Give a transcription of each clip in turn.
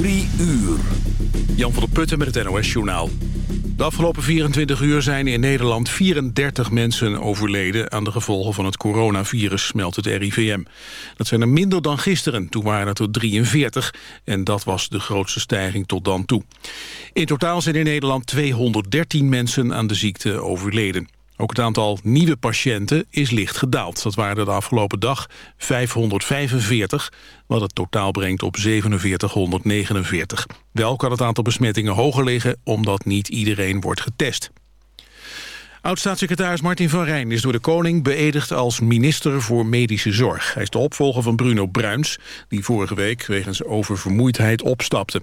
Drie uur. Jan van der Putten met het NOS-journaal. De afgelopen 24 uur zijn in Nederland 34 mensen overleden... aan de gevolgen van het coronavirus, meldt het RIVM. Dat zijn er minder dan gisteren, toen waren het er 43... en dat was de grootste stijging tot dan toe. In totaal zijn in Nederland 213 mensen aan de ziekte overleden. Ook het aantal nieuwe patiënten is licht gedaald. Dat waren de afgelopen dag 545, wat het totaal brengt op 4749. Wel kan het aantal besmettingen hoger liggen, omdat niet iedereen wordt getest. Oud-staatssecretaris Martin van Rijn is door de koning beëdigd als minister voor medische zorg. Hij is de opvolger van Bruno Bruins, die vorige week wegens oververmoeidheid opstapte.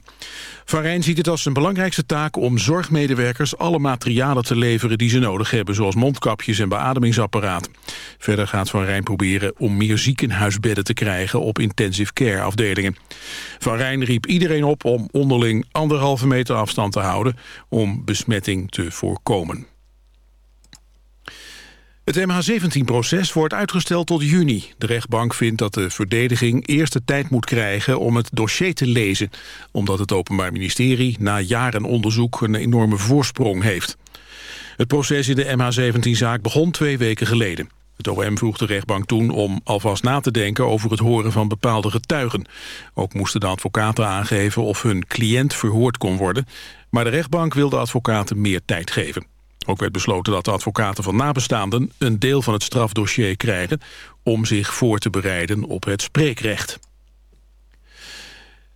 Van Rijn ziet het als zijn belangrijkste taak om zorgmedewerkers alle materialen te leveren die ze nodig hebben, zoals mondkapjes en beademingsapparaat. Verder gaat Van Rijn proberen om meer ziekenhuisbedden te krijgen op intensive care afdelingen. Van Rijn riep iedereen op om onderling anderhalve meter afstand te houden om besmetting te voorkomen. Het MH17-proces wordt uitgesteld tot juni. De rechtbank vindt dat de verdediging eerst de tijd moet krijgen om het dossier te lezen, omdat het Openbaar Ministerie na jaren onderzoek een enorme voorsprong heeft. Het proces in de MH17-zaak begon twee weken geleden. Het OM vroeg de rechtbank toen om alvast na te denken over het horen van bepaalde getuigen. Ook moesten de advocaten aangeven of hun cliënt verhoord kon worden, maar de rechtbank wil de advocaten meer tijd geven. Ook werd besloten dat de advocaten van nabestaanden een deel van het strafdossier krijgen om zich voor te bereiden op het spreekrecht.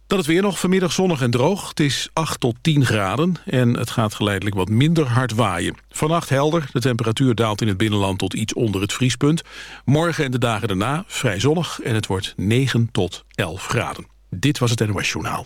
Dan het weer nog vanmiddag zonnig en droog. Het is 8 tot 10 graden en het gaat geleidelijk wat minder hard waaien. Vannacht helder, de temperatuur daalt in het binnenland tot iets onder het vriespunt. Morgen en de dagen daarna vrij zonnig en het wordt 9 tot 11 graden. Dit was het NOS Journaal.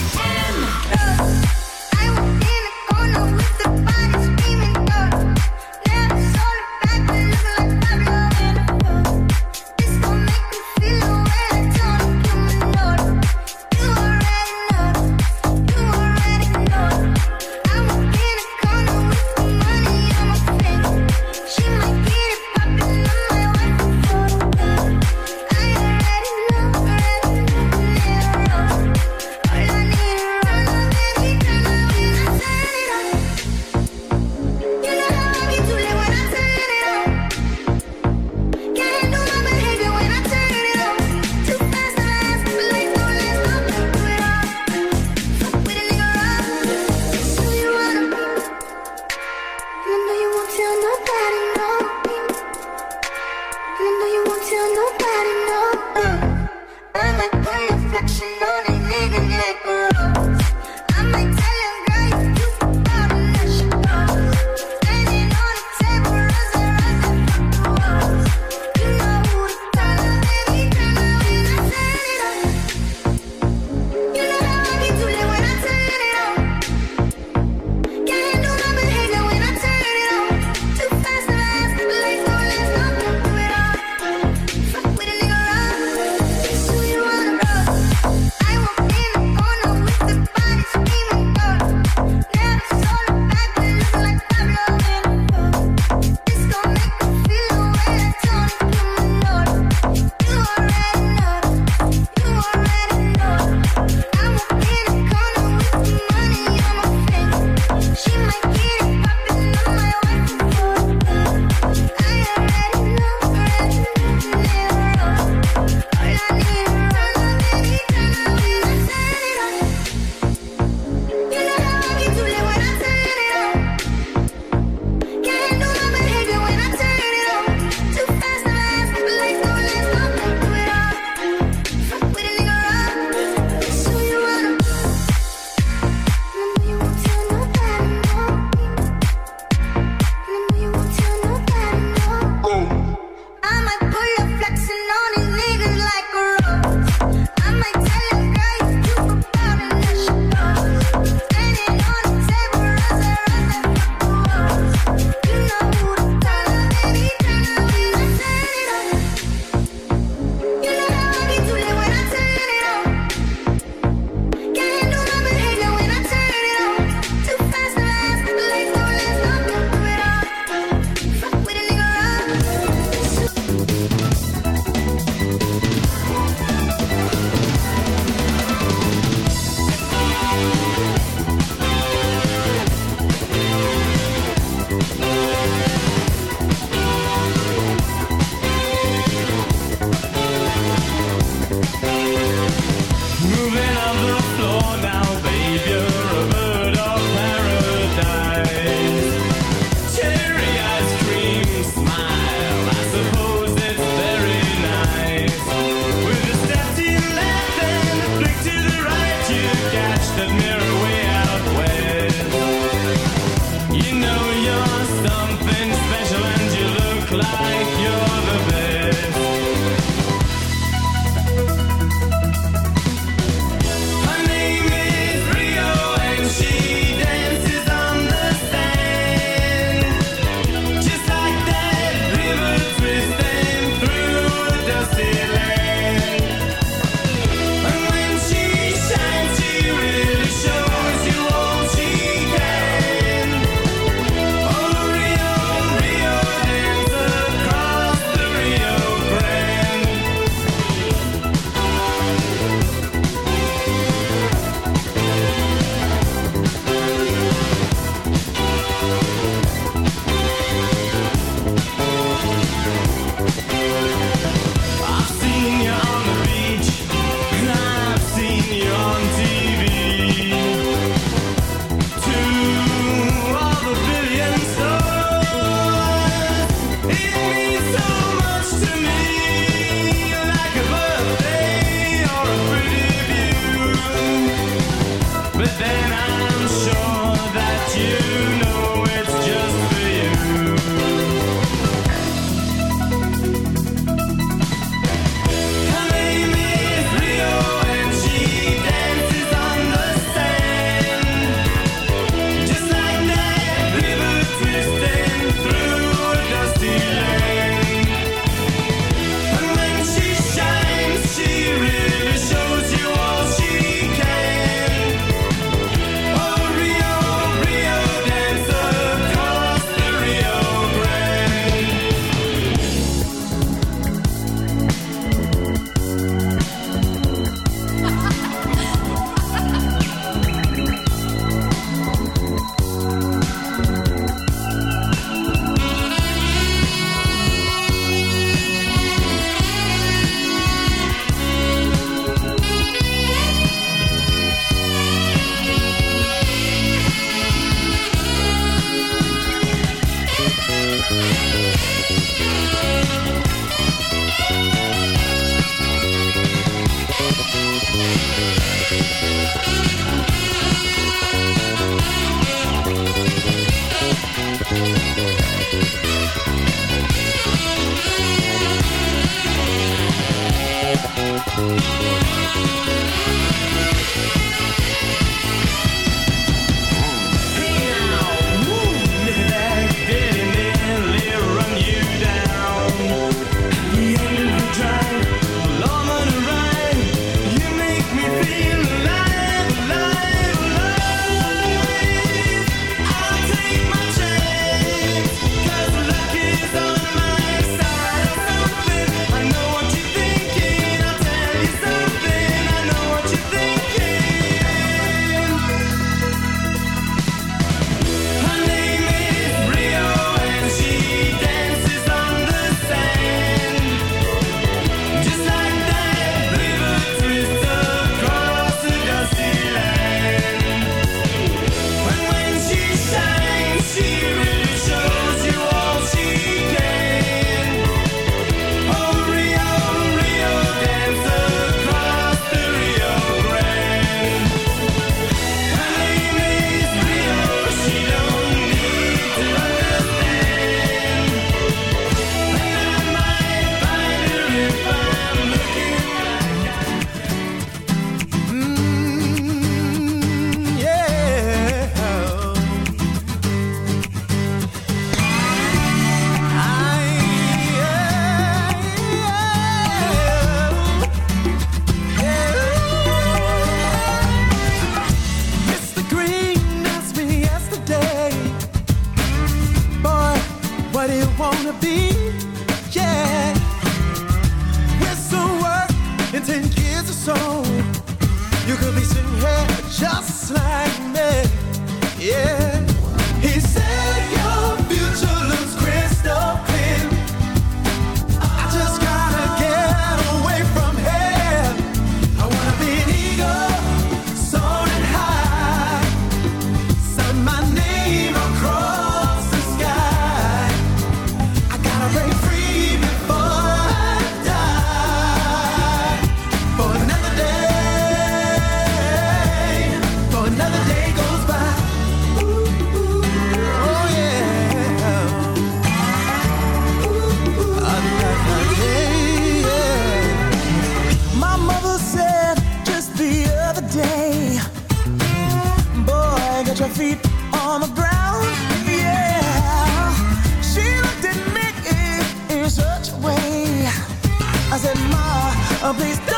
Oh,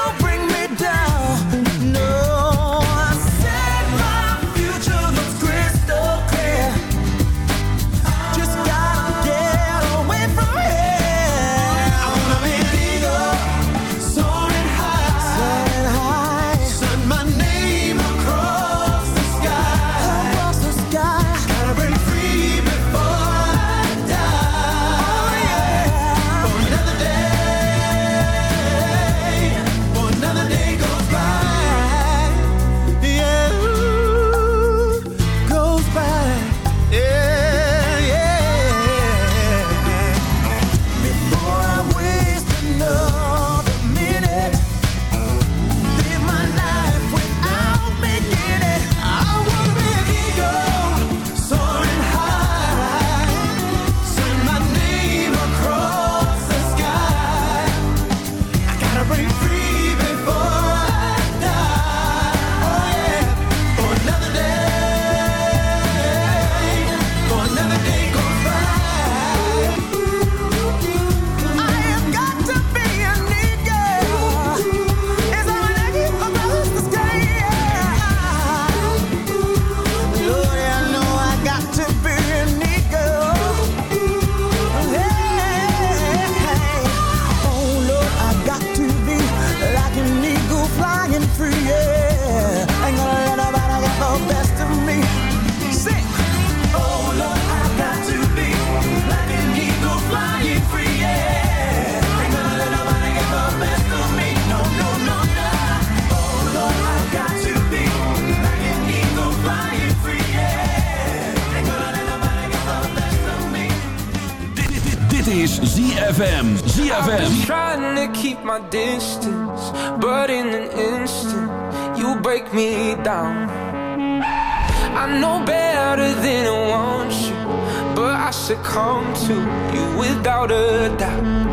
is ZFM. ZFM. trying to keep my distance, but in an instant, you break me down. I know better than I want you, but I succumb to you without a doubt.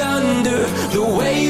under the way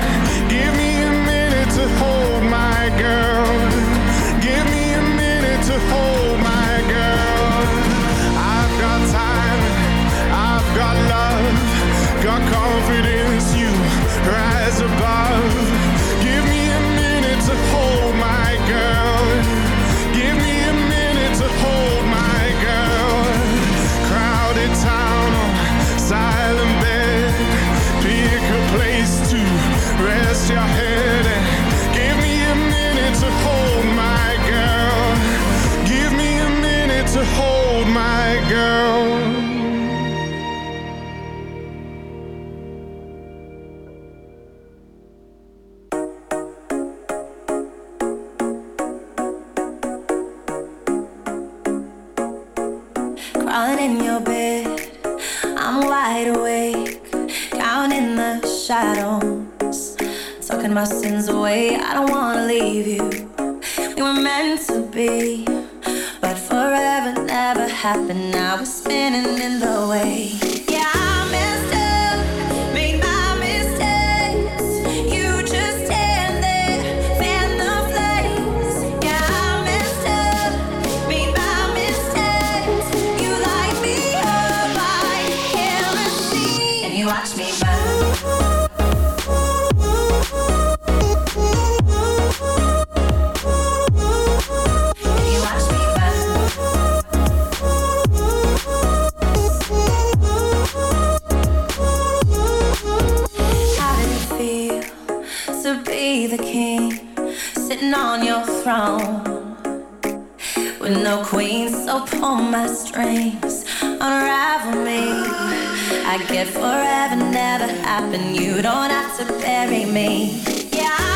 never happen. You don't have to bury me. Yeah.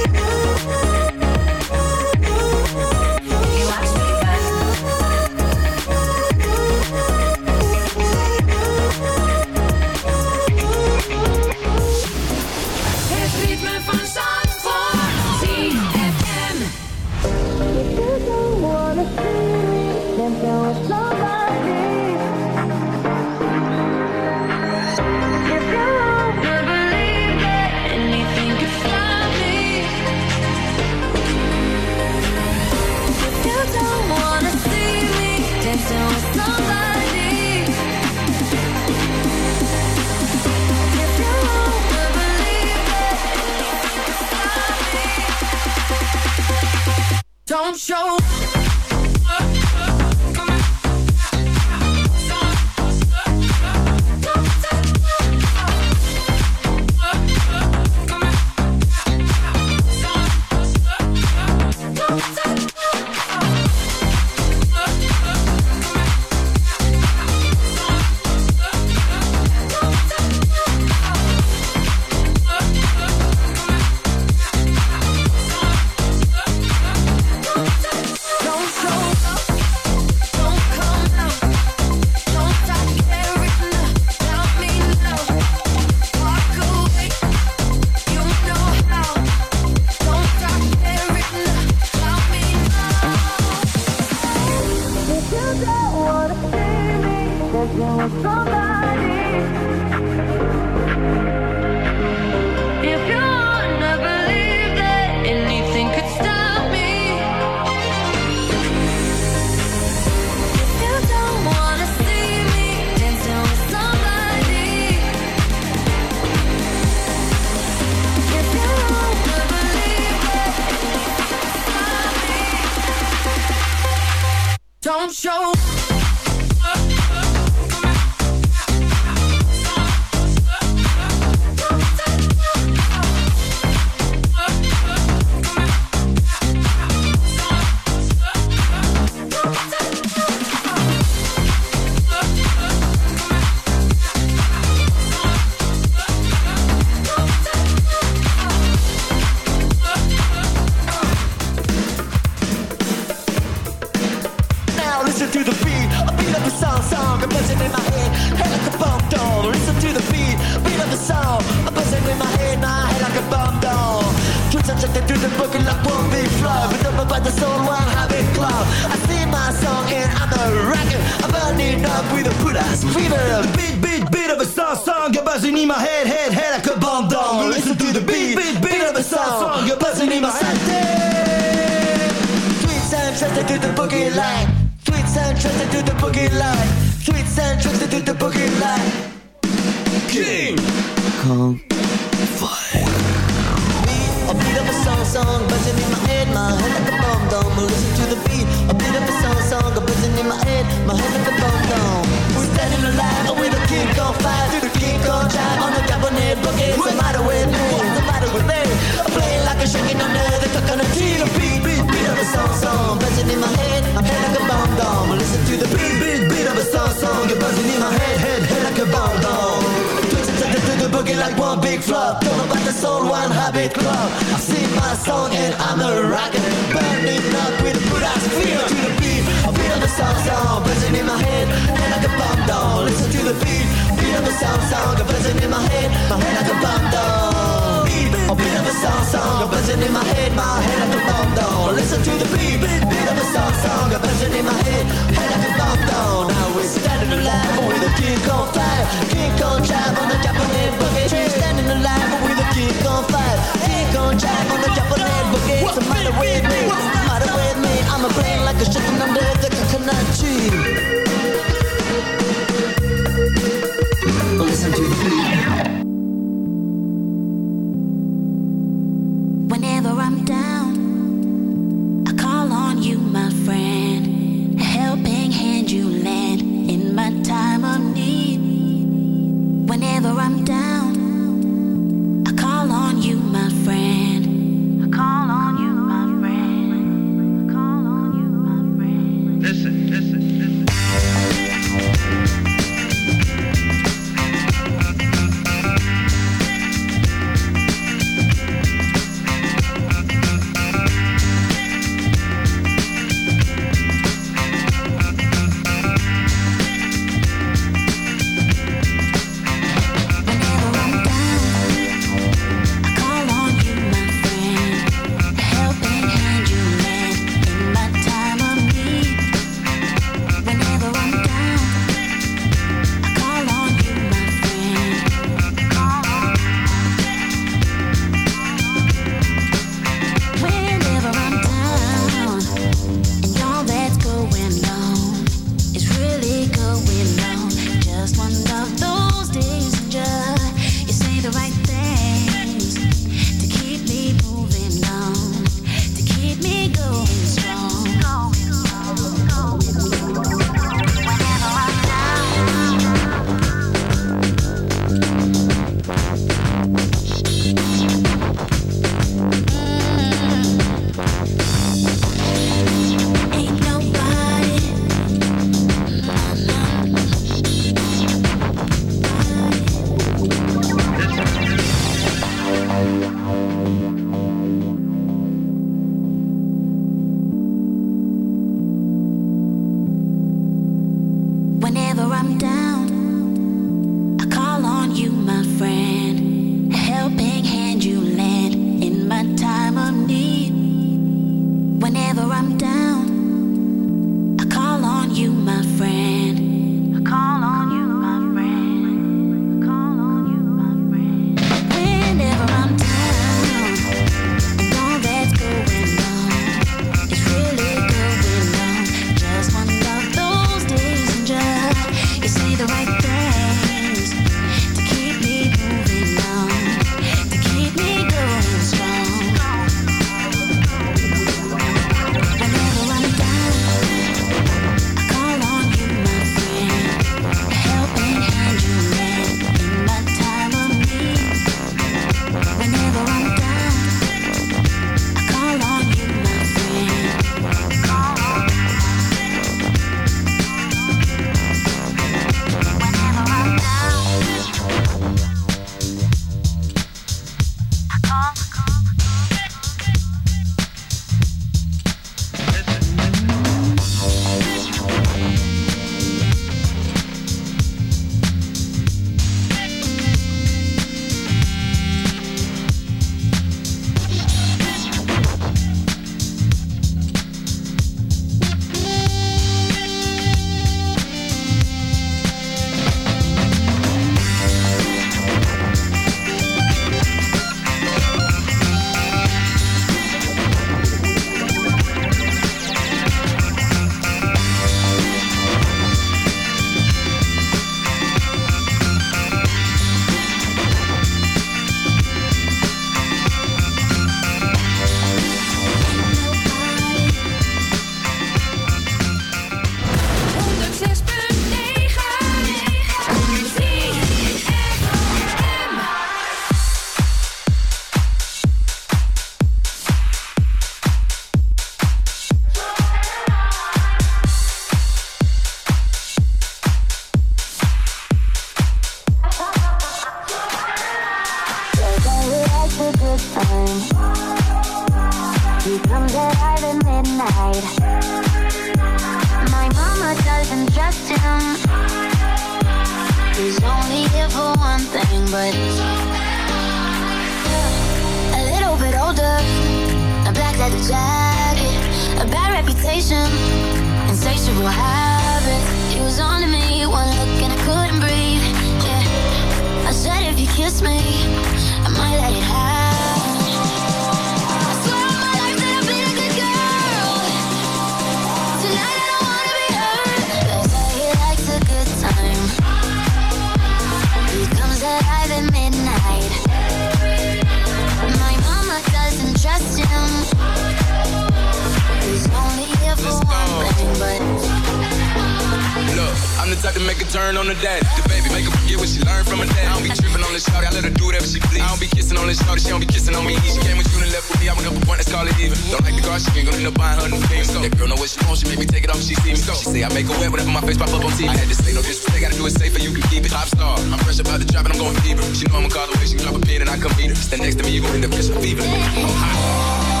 up with me, I went up a point, that's call it even. Don't like the car, she ain't gonna end up buying her new things. So, that girl know what she wants, she make me take it off, she see me. So, she say I make her wet whenever my face pop up on TV. I had to say no disrespect, gotta do it safer, you can keep it. Pop star, I'm fresh about the drop and I'm going fever. She know I'ma call the way she drop a pin and I come meet her. Stand next to me, you gon' end up catching fever. Oh,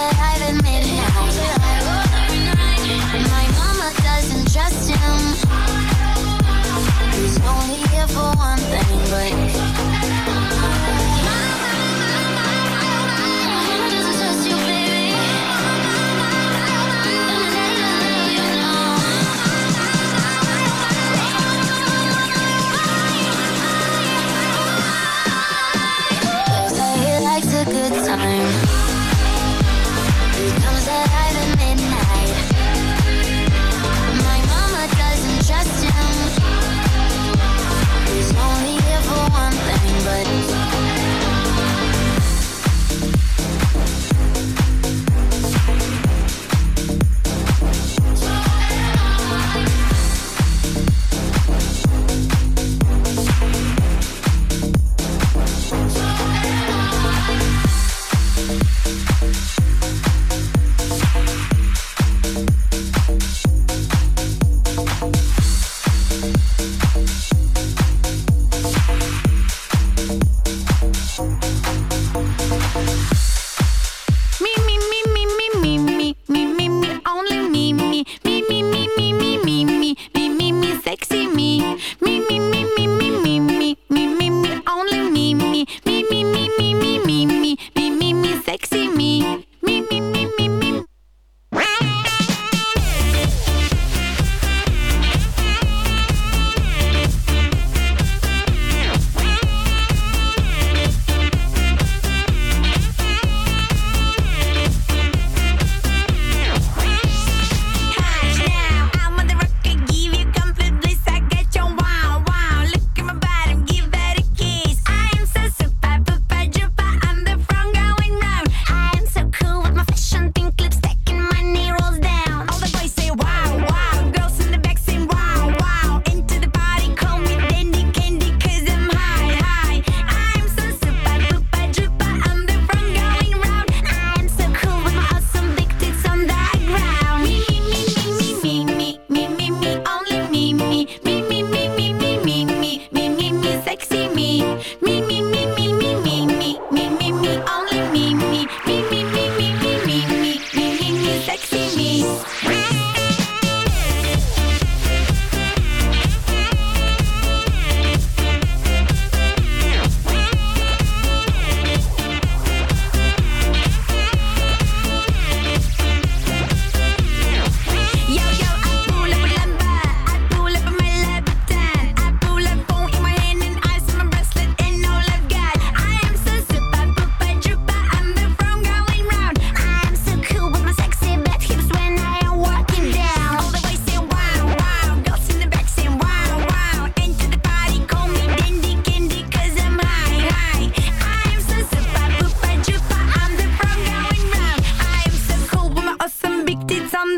alive in mid here for one thing, but.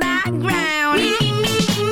on ground.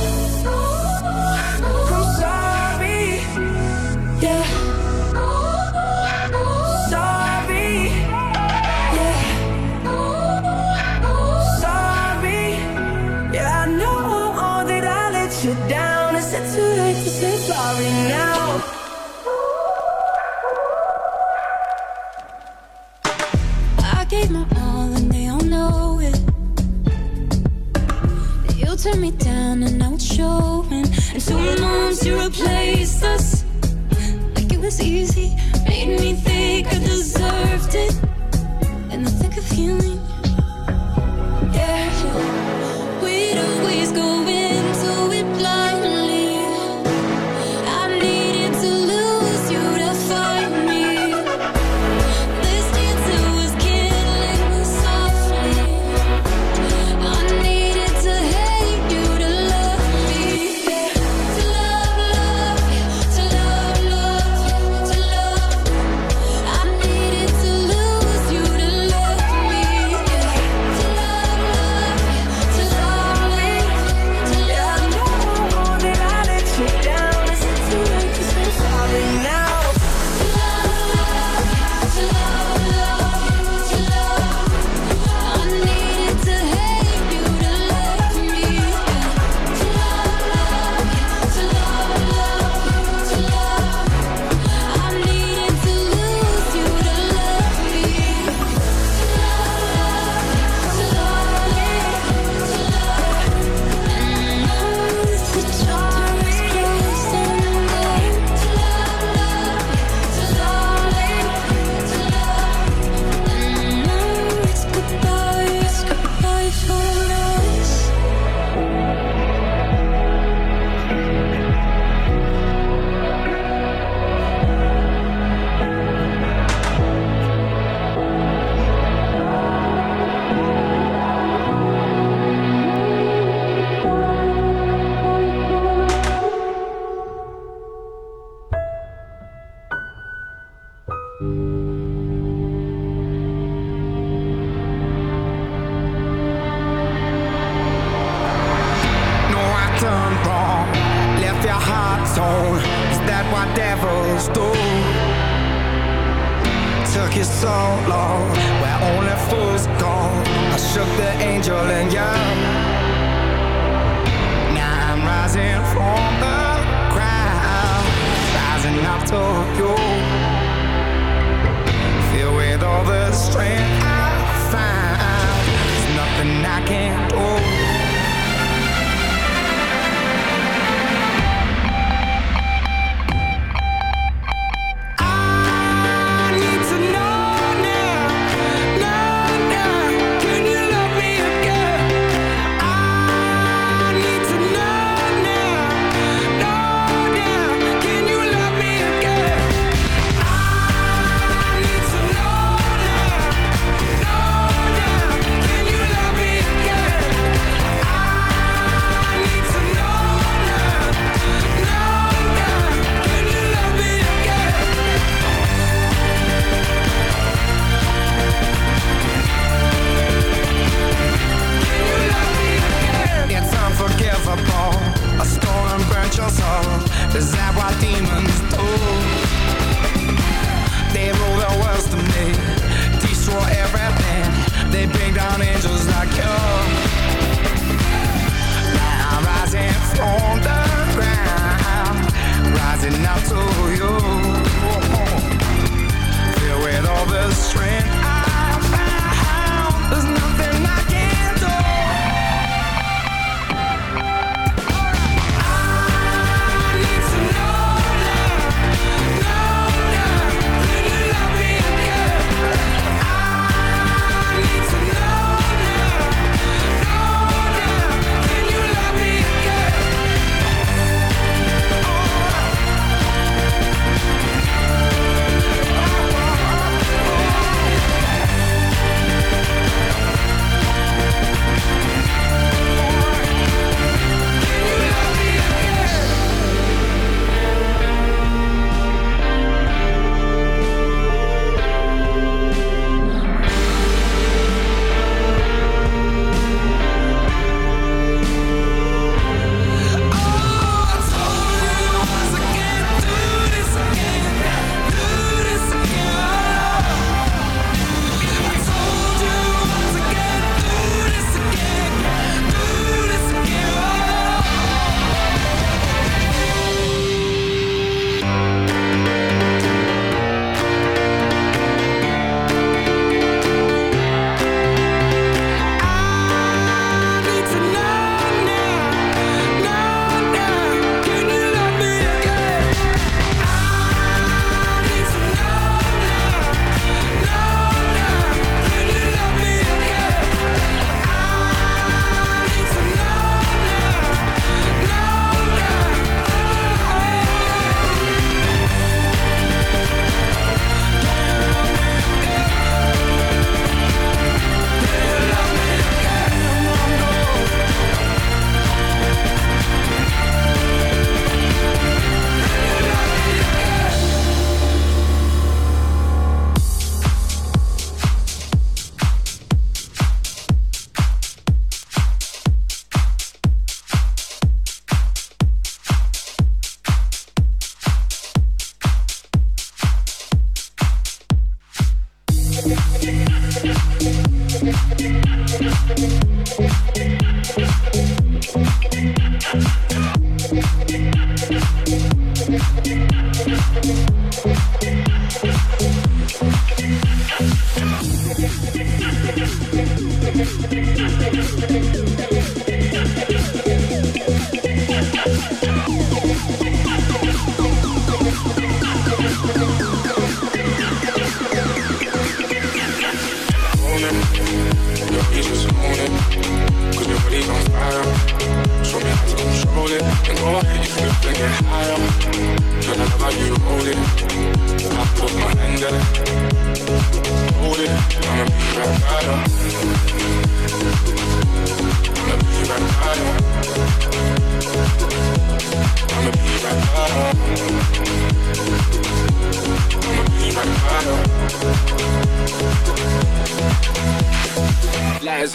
gave my all and they all know it. You turned me down and now it's showing. And two months you replaced us. Like it was easy, made me think I deserved it. In the thick of healing, yeah.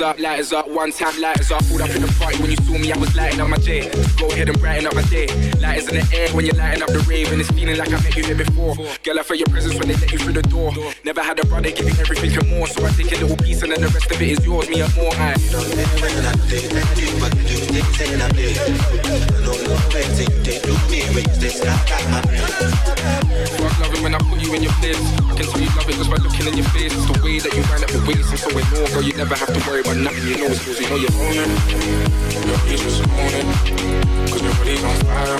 Up, lighters up, one time lighters up. Pulled up in the party when you saw me, I was lighting up my day. Go ahead and brighten up my day. Lighters in the air when you're lighting up the rave, and it's feeling like I met you here before. Girl, I felt your presence when they let you through the door. Never had a brother give you everything and more, so I take a little piece and then the rest of it is yours, me and more. I Fuck loving when I put you in your place. I can tell you love it just by looking in your face. It's the way that you wind up your and so it more, girl. You never have to worry about nothing. You know it's yours, you know you own it. Yo, you just it. Cause your body's on fire.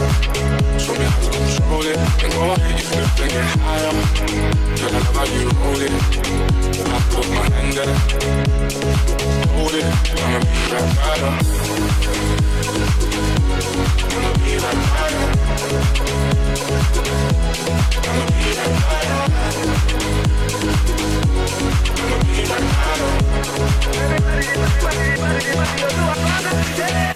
Show me how to control it. And go ahead, you flip and get higher. Girl, I love how you hold it. I put my hand there. Hold it. I'ma be right by Yeah.